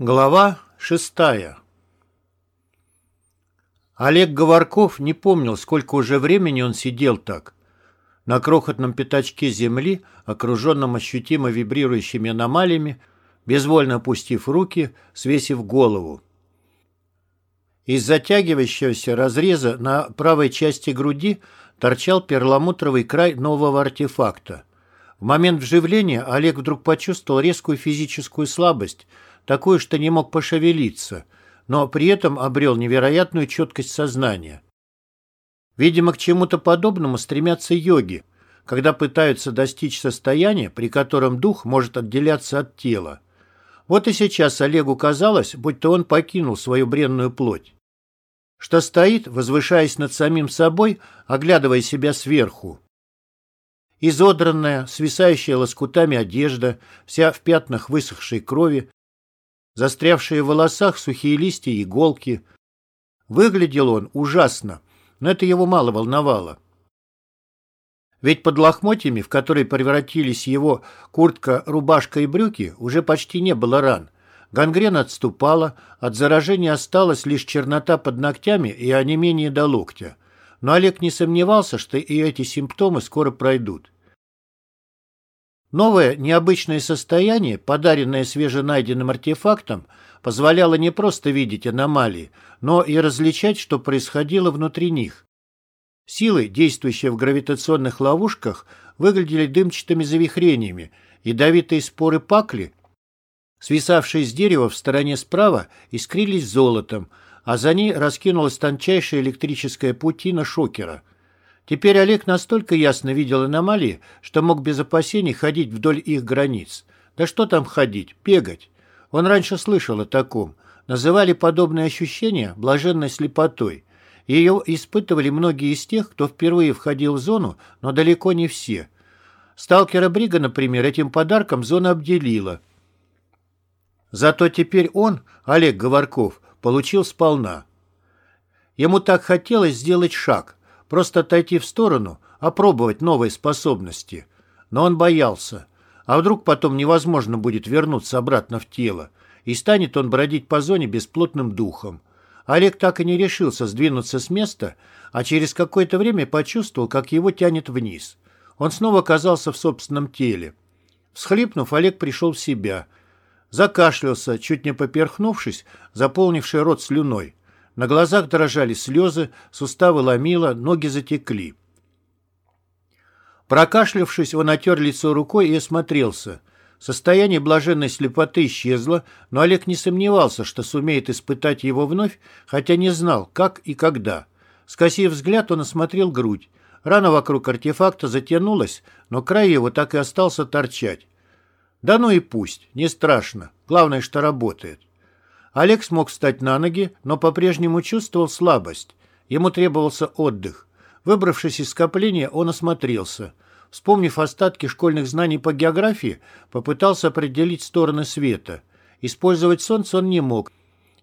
Глава шестая Олег Говорков не помнил, сколько уже времени он сидел так. На крохотном пятачке земли, окруженном ощутимо вибрирующими аномалиями, безвольно опустив руки, свесив голову. Из затягивающегося разреза на правой части груди торчал перламутровый край нового артефакта. В момент вживления Олег вдруг почувствовал резкую физическую слабость – такую, что не мог пошевелиться, но при этом обрел невероятную четкость сознания. Видимо, к чему-то подобному стремятся йоги, когда пытаются достичь состояния, при котором дух может отделяться от тела. Вот и сейчас Олегу казалось, будто он покинул свою бренную плоть. Что стоит, возвышаясь над самим собой, оглядывая себя сверху. Изодранная, свисающая лоскутами одежда, вся в пятнах высохшей крови, застрявшие в волосах сухие листья и иголки. Выглядел он ужасно, но это его мало волновало. Ведь под лохмотьями, в которые превратились его куртка, рубашка и брюки, уже почти не было ран. Гангрена отступала, от заражения осталась лишь чернота под ногтями и онемение до локтя. Но Олег не сомневался, что и эти симптомы скоро пройдут. Новое необычное состояние, подаренное свеженайденным артефактом, позволяло не просто видеть аномалии, но и различать, что происходило внутри них. Силы, действующие в гравитационных ловушках, выглядели дымчатыми завихрениями, ядовитые споры пакли, свисавшие с дерева в стороне справа, искрились золотом, а за ней раскинулась тончайшая электрическая путина шокера – Теперь Олег настолько ясно видел аномалии, что мог без опасений ходить вдоль их границ. Да что там ходить, бегать. Он раньше слышал о таком. Называли подобные ощущения блаженной слепотой. Ее испытывали многие из тех, кто впервые входил в зону, но далеко не все. Сталкера Брига, например, этим подарком зона обделила. Зато теперь он, Олег Говорков, получил сполна. Ему так хотелось сделать шаг, Просто отойти в сторону, опробовать новые способности. Но он боялся. А вдруг потом невозможно будет вернуться обратно в тело, и станет он бродить по зоне бесплотным духом. Олег так и не решился сдвинуться с места, а через какое-то время почувствовал, как его тянет вниз. Он снова оказался в собственном теле. Всхлипнув, Олег пришел в себя. Закашлялся, чуть не поперхнувшись, заполнивший рот слюной. На глазах дрожали слезы, суставы ломило, ноги затекли. Прокашлявшись, он отер лицо рукой и осмотрелся. Состояние блаженной слепоты исчезло, но Олег не сомневался, что сумеет испытать его вновь, хотя не знал, как и когда. Скосив взгляд, он осмотрел грудь. Рана вокруг артефакта затянулась, но край его так и остался торчать. Да ну и пусть, не страшно. Главное, что работает. Олег смог встать на ноги, но по-прежнему чувствовал слабость. Ему требовался отдых. Выбравшись из скопления, он осмотрелся. Вспомнив остатки школьных знаний по географии, попытался определить стороны света. Использовать солнце он не мог.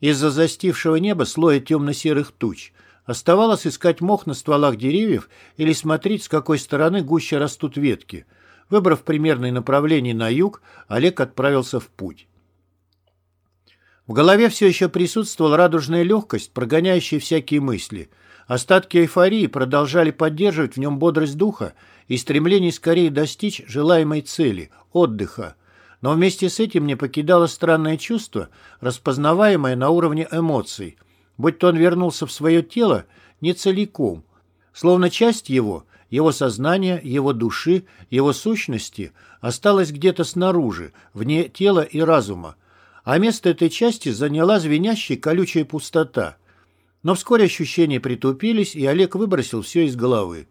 Из-за застившего неба слоя темно-серых туч. Оставалось искать мох на стволах деревьев или смотреть, с какой стороны гуще растут ветки. Выбрав примерное направление на юг, Олег отправился в путь. В голове все еще присутствовала радужная легкость, прогоняющая всякие мысли. Остатки эйфории продолжали поддерживать в нем бодрость духа и стремление скорее достичь желаемой цели – отдыха. Но вместе с этим не покидало странное чувство, распознаваемое на уровне эмоций. Будь то он вернулся в свое тело не целиком, словно часть его, его сознания, его души, его сущности осталась где-то снаружи, вне тела и разума, а место этой части заняла звенящая колючая пустота. Но вскоре ощущения притупились, и Олег выбросил все из головы.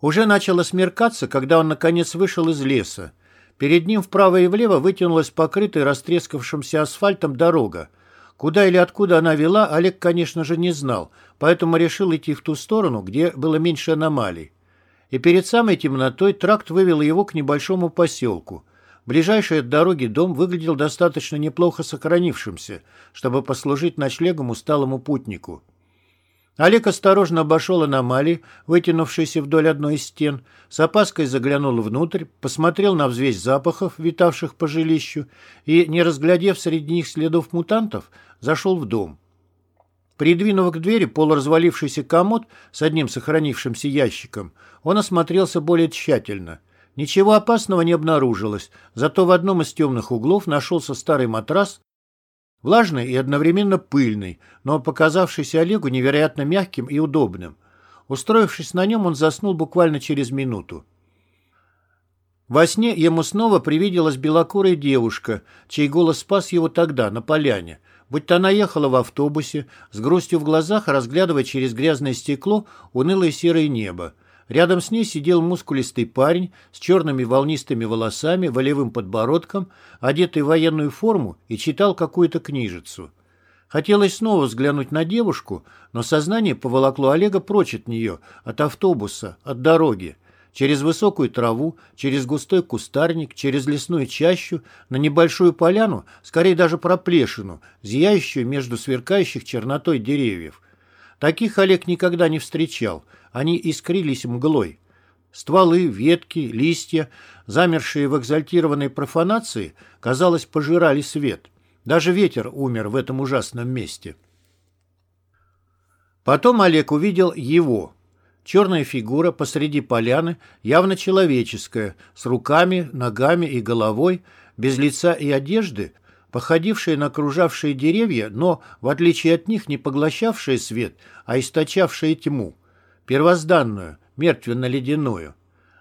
Уже начало смеркаться, когда он наконец вышел из леса. Перед ним вправо и влево вытянулась покрытая растрескавшимся асфальтом дорога. Куда или откуда она вела, Олег, конечно же, не знал, поэтому решил идти в ту сторону, где было меньше аномалий. И перед самой темнотой тракт вывел его к небольшому поселку – Ближайший от дороги дом выглядел достаточно неплохо сохранившимся, чтобы послужить ночлегом усталому путнику. Олег осторожно обошел аномалии, вытянувшиеся вдоль одной из стен, с опаской заглянул внутрь, посмотрел на взвесь запахов, витавших по жилищу, и, не разглядев среди них следов мутантов, зашел в дом. Придвинув к двери полуразвалившийся комод с одним сохранившимся ящиком, он осмотрелся более тщательно. Ничего опасного не обнаружилось, зато в одном из темных углов нашелся старый матрас, влажный и одновременно пыльный, но показавшийся Олегу невероятно мягким и удобным. Устроившись на нем, он заснул буквально через минуту. Во сне ему снова привиделась белокурая девушка, чей голос спас его тогда, на поляне – будто она ехала в автобусе, с грустью в глазах, разглядывая через грязное стекло унылое серое небо. Рядом с ней сидел мускулистый парень с черными волнистыми волосами, волевым подбородком, одетый в военную форму и читал какую-то книжицу. Хотелось снова взглянуть на девушку, но сознание поволокло Олега прочь от нее, от автобуса, от дороги через высокую траву, через густой кустарник, через лесную чащу, на небольшую поляну, скорее даже проплешину, зияющую между сверкающих чернотой деревьев. Таких Олег никогда не встречал, они искрились мглой. Стволы, ветки, листья, замершие в экзальтированной профанации, казалось, пожирали свет. Даже ветер умер в этом ужасном месте. Потом Олег увидел его, Черная фигура посреди поляны, явно человеческая, с руками, ногами и головой, без лица и одежды, походившая на окружавшие деревья, но, в отличие от них, не поглощавшая свет, а источавшая тьму, первозданную, мертвенно-ледяную.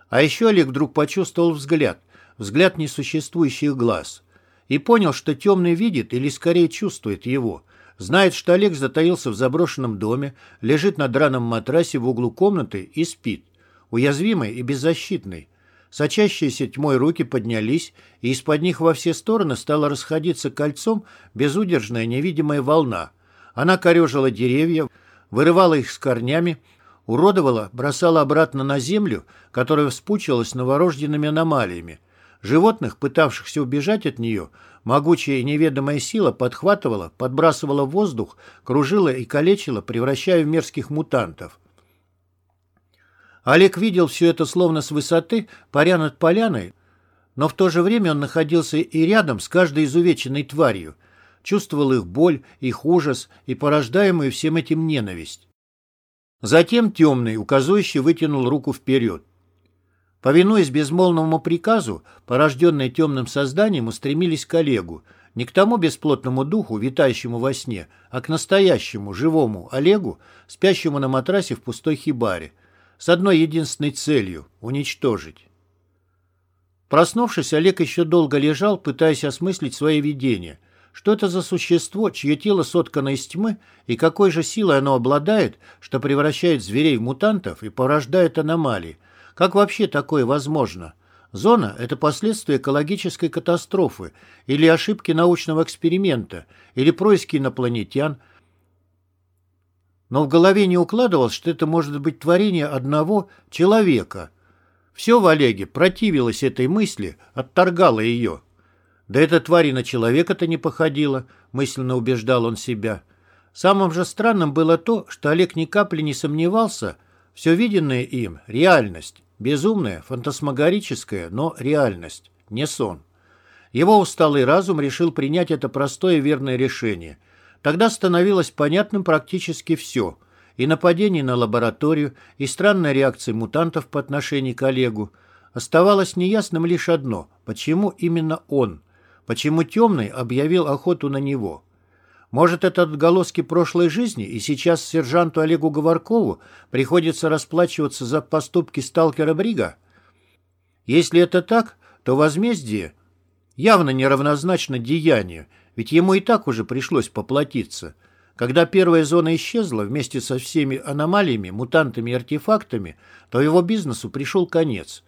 А еще Олег вдруг почувствовал взгляд, взгляд несуществующих глаз, и понял, что темный видит или скорее чувствует его – Знает, что Олег затаился в заброшенном доме, лежит на драном матрасе в углу комнаты и спит. Уязвимый и беззащитный. Сочащиеся тьмой руки поднялись, и из-под них во все стороны стала расходиться кольцом безудержная невидимая волна. Она корежила деревья, вырывала их с корнями, уродовала, бросала обратно на землю, которая вспучилась новорожденными аномалиями. Животных, пытавшихся убежать от нее, могучая и неведомая сила подхватывала, подбрасывала в воздух, кружила и калечила, превращая в мерзких мутантов. Олег видел все это словно с высоты, паря над поляной, но в то же время он находился и рядом с каждой изувеченной тварью, чувствовал их боль, их ужас и порождаемую всем этим ненависть. Затем темный, указующий, вытянул руку вперед. Повинуясь безмолвному приказу, порожденные темным созданием устремились к Олегу, не к тому бесплотному духу, витающему во сне, а к настоящему, живому Олегу, спящему на матрасе в пустой хибаре, с одной единственной целью — уничтожить. Проснувшись, Олег еще долго лежал, пытаясь осмыслить свои видения. Что это за существо, чье тело соткано из тьмы, и какой же силой оно обладает, что превращает зверей в мутантов и порождает аномалии, как вообще такое возможно? Зона – это последствия экологической катастрофы или ошибки научного эксперимента, или происки инопланетян. Но в голове не укладывалось, что это может быть творение одного человека. Все в Олеге противилось этой мысли, отторгало ее. Да эта тварь на человека-то не походила, мысленно убеждал он себя. Самым же странным было то, что Олег ни капли не сомневался, все виденное им – реальность. Безумная, фантасмагорическая, но реальность, не сон. Его усталый разум решил принять это простое и верное решение. Тогда становилось понятным практически все. И нападение на лабораторию, и странная реакция мутантов по отношению к Олегу. Оставалось неясным лишь одно – почему именно он? Почему Темный объявил охоту на него? Может, это отголоски прошлой жизни, и сейчас сержанту Олегу Говоркову приходится расплачиваться за поступки сталкера Брига? Если это так, то возмездие явно неравнозначно деянию, ведь ему и так уже пришлось поплатиться. Когда первая зона исчезла вместе со всеми аномалиями, мутантами и артефактами, то его бизнесу пришел конец.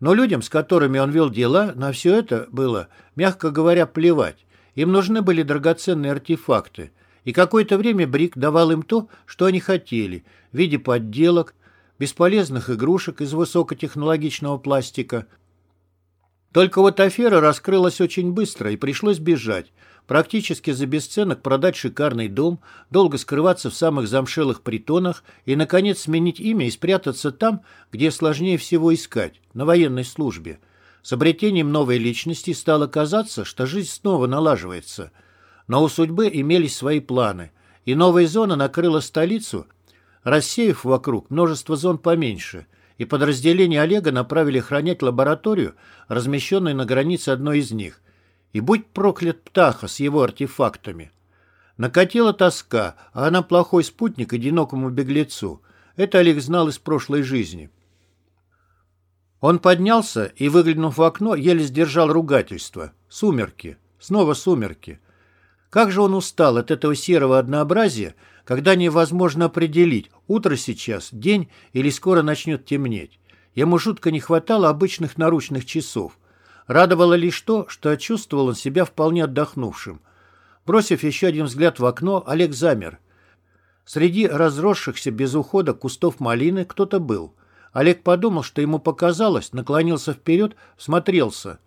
Но людям, с которыми он вел дела, на все это было, мягко говоря, плевать. Им нужны были драгоценные артефакты, и какое-то время Брик давал им то, что они хотели, в виде подделок, бесполезных игрушек из высокотехнологичного пластика, Только вот афера раскрылась очень быстро, и пришлось бежать. Практически за бесценок продать шикарный дом, долго скрываться в самых замшелых притонах и, наконец, сменить имя и спрятаться там, где сложнее всего искать, на военной службе. С обретением новой личности стало казаться, что жизнь снова налаживается. Но у судьбы имелись свои планы, и новая зона накрыла столицу, рассеяв вокруг множество зон поменьше – и подразделение Олега направили охранять лабораторию, размещенную на границе одной из них. И будь проклят Птаха с его артефактами. Накатила тоска, а она плохой спутник одинокому беглецу. Это Олег знал из прошлой жизни. Он поднялся и, выглянув в окно, еле сдержал ругательство. Сумерки. Снова сумерки. Как же он устал от этого серого однообразия, когда невозможно определить, утро сейчас, день или скоро начнет темнеть. Ему жутко не хватало обычных наручных часов. Радовало лишь то, что чувствовал он себя вполне отдохнувшим. Бросив еще один взгляд в окно, Олег замер. Среди разросшихся без ухода кустов малины кто-то был. Олег подумал, что ему показалось, наклонился вперед, смотрелся.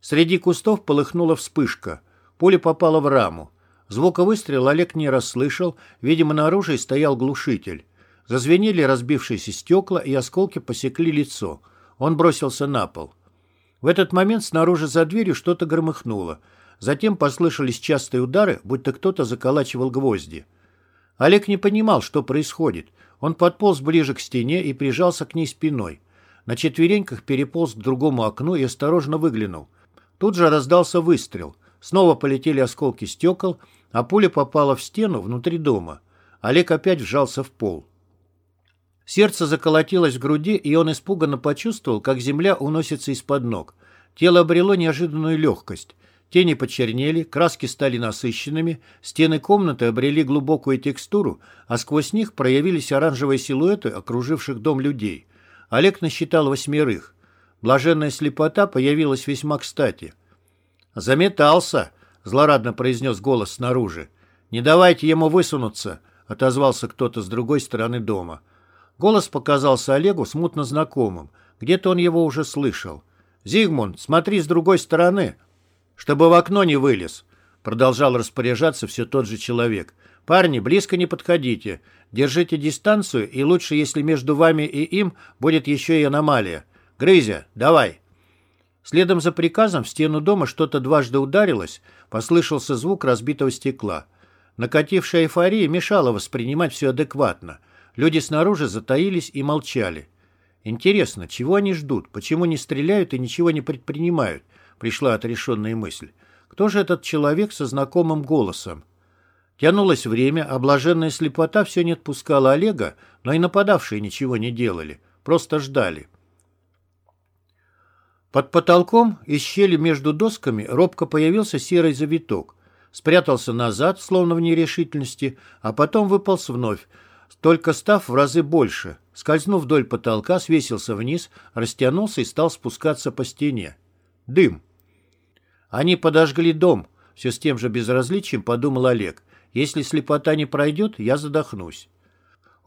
Среди кустов полыхнула вспышка. Пуля попала в раму. Звука выстрела Олег не расслышал, видимо, на оружии стоял глушитель. Зазвенели разбившиеся стекла, и осколки посекли лицо. Он бросился на пол. В этот момент снаружи за дверью что-то громыхнуло. Затем послышались частые удары, будто кто-то заколачивал гвозди. Олег не понимал, что происходит. Он подполз ближе к стене и прижался к ней спиной. На четвереньках переполз к другому окну и осторожно выглянул. Тут же раздался выстрел. Снова полетели осколки стекол, а пуля попала в стену внутри дома. Олег опять вжался в пол. Сердце заколотилось в груди, и он испуганно почувствовал, как земля уносится из-под ног. Тело обрело неожиданную легкость. Тени почернели, краски стали насыщенными, стены комнаты обрели глубокую текстуру, а сквозь них проявились оранжевые силуэты окруживших дом людей. Олег насчитал восьмерых. Блаженная слепота появилась весьма кстати. «Заметался!» Злорадно произнес голос снаружи. «Не давайте ему высунуться!» — отозвался кто-то с другой стороны дома. Голос показался Олегу смутно знакомым. Где-то он его уже слышал. «Зигмунд, смотри с другой стороны, чтобы в окно не вылез!» Продолжал распоряжаться все тот же человек. «Парни, близко не подходите. Держите дистанцию, и лучше, если между вами и им будет еще и аномалия. Грызя, давай!» Следом за приказом в стену дома что-то дважды ударилось, послышался звук разбитого стекла. Накатившая эйфория мешала воспринимать все адекватно. Люди снаружи затаились и молчали. Интересно, чего они ждут? Почему не стреляют и ничего не предпринимают? Пришла отрешенная мысль. Кто же этот человек со знакомым голосом? Тянулось время, облаженная слепота все не отпускала Олега, но и нападавшие ничего не делали, просто ждали. Под потолком из щели между досками робко появился серый завиток. Спрятался назад, словно в нерешительности, а потом выполз вновь, только став в разы больше. Скользнув вдоль потолка, свесился вниз, растянулся и стал спускаться по стене. Дым. Они подожгли дом, все с тем же безразличием подумал Олег. Если слепота не пройдет, я задохнусь.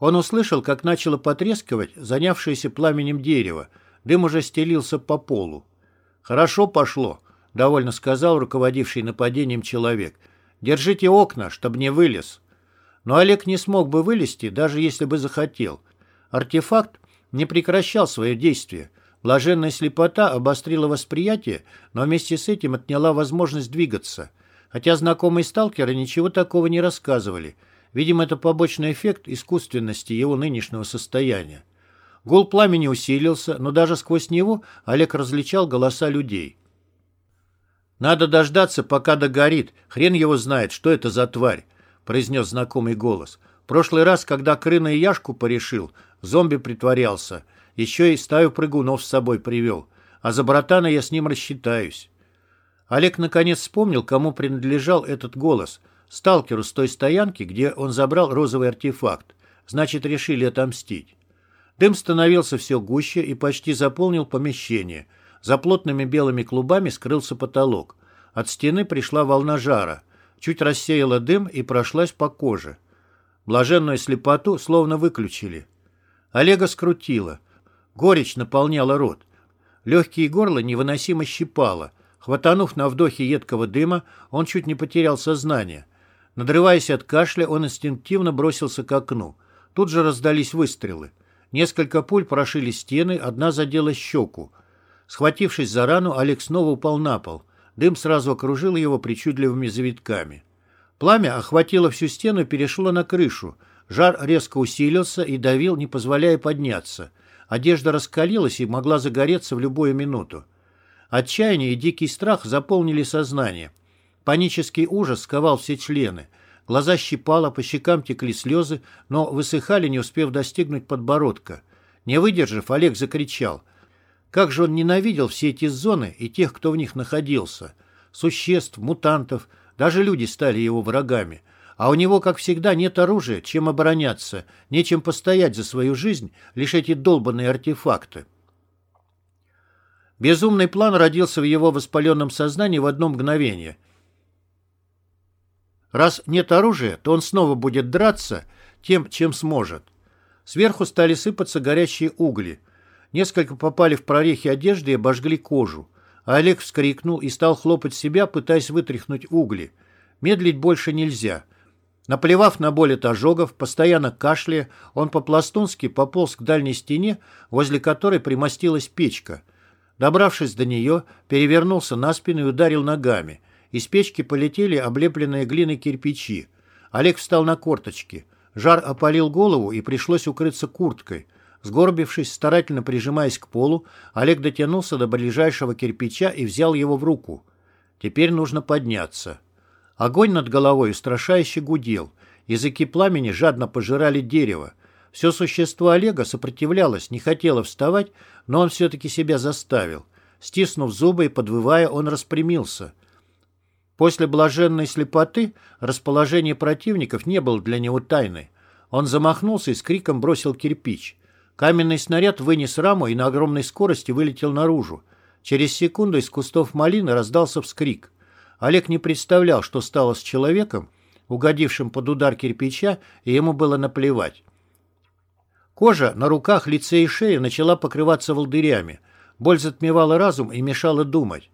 Он услышал, как начало потрескивать занявшееся пламенем дерево, Дым уже стелился по полу. «Хорошо пошло», — довольно сказал руководивший нападением человек. «Держите окна, чтобы не вылез». Но Олег не смог бы вылезти, даже если бы захотел. Артефакт не прекращал свое действие. Блаженная слепота обострила восприятие, но вместе с этим отняла возможность двигаться. Хотя знакомые сталкеры ничего такого не рассказывали. Видимо, это побочный эффект искусственности его нынешнего состояния. Гул пламени усилился, но даже сквозь него Олег различал голоса людей. «Надо дождаться, пока догорит. Хрен его знает, что это за тварь», — произнес знакомый голос. «Прошлый раз, когда Крына и Яшку порешил, зомби притворялся. Еще и стаю прыгунов с собой привел. А за братана я с ним рассчитаюсь». Олег наконец вспомнил, кому принадлежал этот голос. Сталкеру с той стоянки, где он забрал розовый артефакт. Значит, решили отомстить. Дым становился все гуще и почти заполнил помещение. За плотными белыми клубами скрылся потолок. От стены пришла волна жара. Чуть рассеяла дым и прошлась по коже. Блаженную слепоту словно выключили. Олега скрутило. Горечь наполняла рот. Легкие горло невыносимо щипало. Хватанув на вдохе едкого дыма, он чуть не потерял сознание. Надрываясь от кашля, он инстинктивно бросился к окну. Тут же раздались выстрелы. Несколько пуль прошили стены, одна задела щеку. Схватившись за рану, Олег снова упал на пол. Дым сразу окружил его причудливыми завитками. Пламя охватило всю стену и перешло на крышу. Жар резко усилился и давил, не позволяя подняться. Одежда раскалилась и могла загореться в любую минуту. Отчаяние и дикий страх заполнили сознание. Панический ужас сковал все члены. Глаза щипало, по щекам текли слезы, но высыхали, не успев достигнуть подбородка. Не выдержав, Олег закричал. Как же он ненавидел все эти зоны и тех, кто в них находился. Существ, мутантов, даже люди стали его врагами. А у него, как всегда, нет оружия, чем обороняться, нечем постоять за свою жизнь, лишь эти долбанные артефакты. Безумный план родился в его воспаленном сознании в одно мгновение – Раз нет оружия, то он снова будет драться тем, чем сможет. Сверху стали сыпаться горящие угли. Несколько попали в прорехи одежды и обожгли кожу. А Олег вскрикнул и стал хлопать себя, пытаясь вытряхнуть угли. Медлить больше нельзя. Наплевав на боль от ожогов, постоянно кашляя, он по-пластунски пополз к дальней стене, возле которой примостилась печка. Добравшись до нее, перевернулся на спину и ударил ногами – из печки полетели облепленные глиной кирпичи. Олег встал на корточки. Жар опалил голову, и пришлось укрыться курткой. Сгорбившись, старательно прижимаясь к полу, Олег дотянулся до ближайшего кирпича и взял его в руку. Теперь нужно подняться. Огонь над головой устрашающе гудел. Языки пламени жадно пожирали дерево. Все существо Олега сопротивлялось, не хотело вставать, но он все-таки себя заставил. Стиснув зубы и подвывая, он распрямился. После блаженной слепоты расположение противников не было для него тайной. Он замахнулся и с криком бросил кирпич. Каменный снаряд вынес раму и на огромной скорости вылетел наружу. Через секунду из кустов малины раздался вскрик. Олег не представлял, что стало с человеком, угодившим под удар кирпича, и ему было наплевать. Кожа на руках, лице и шее начала покрываться волдырями. Боль затмевала разум и мешала думать.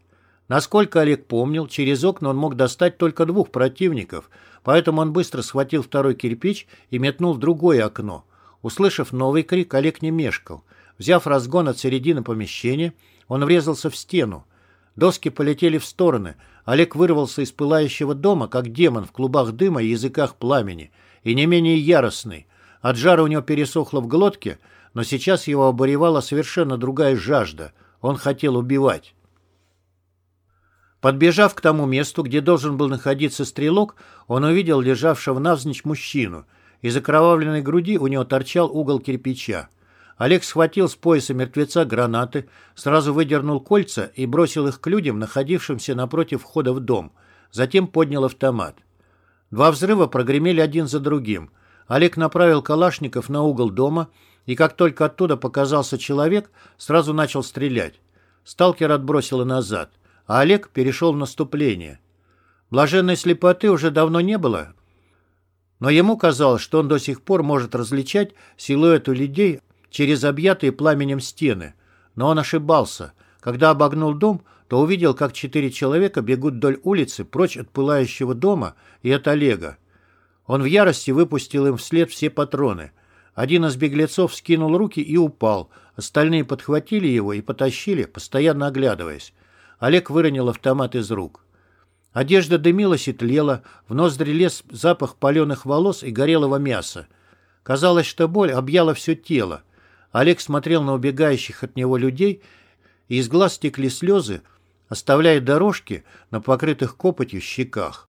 Насколько Олег помнил, через окна он мог достать только двух противников, поэтому он быстро схватил второй кирпич и метнул в другое окно. Услышав новый крик, Олег не мешкал. Взяв разгон от середины помещения, он врезался в стену. Доски полетели в стороны. Олег вырвался из пылающего дома, как демон в клубах дыма и языках пламени, и не менее яростный. От жара у него пересохло в глотке, но сейчас его обуревала совершенно другая жажда. Он хотел убивать. Подбежав к тому месту, где должен был находиться стрелок, он увидел лежавшего навзничь мужчину. Из окровавленной груди у него торчал угол кирпича. Олег схватил с пояса мертвеца гранаты, сразу выдернул кольца и бросил их к людям, находившимся напротив входа в дом. Затем поднял автомат. Два взрыва прогремели один за другим. Олег направил калашников на угол дома, и как только оттуда показался человек, сразу начал стрелять. Сталкер отбросило назад — а Олег перешел в наступление. Блаженной слепоты уже давно не было, но ему казалось, что он до сих пор может различать силуэты людей через объятые пламенем стены. Но он ошибался. Когда обогнул дом, то увидел, как четыре человека бегут вдоль улицы прочь от пылающего дома и от Олега. Он в ярости выпустил им вслед все патроны. Один из беглецов скинул руки и упал. Остальные подхватили его и потащили, постоянно оглядываясь. Олег выронил автомат из рук. Одежда дымилась и тлела, в ноздри лез запах паленых волос и горелого мяса. Казалось, что боль объяла все тело. Олег смотрел на убегающих от него людей, и из глаз текли слезы, оставляя дорожки на покрытых копотью щеках.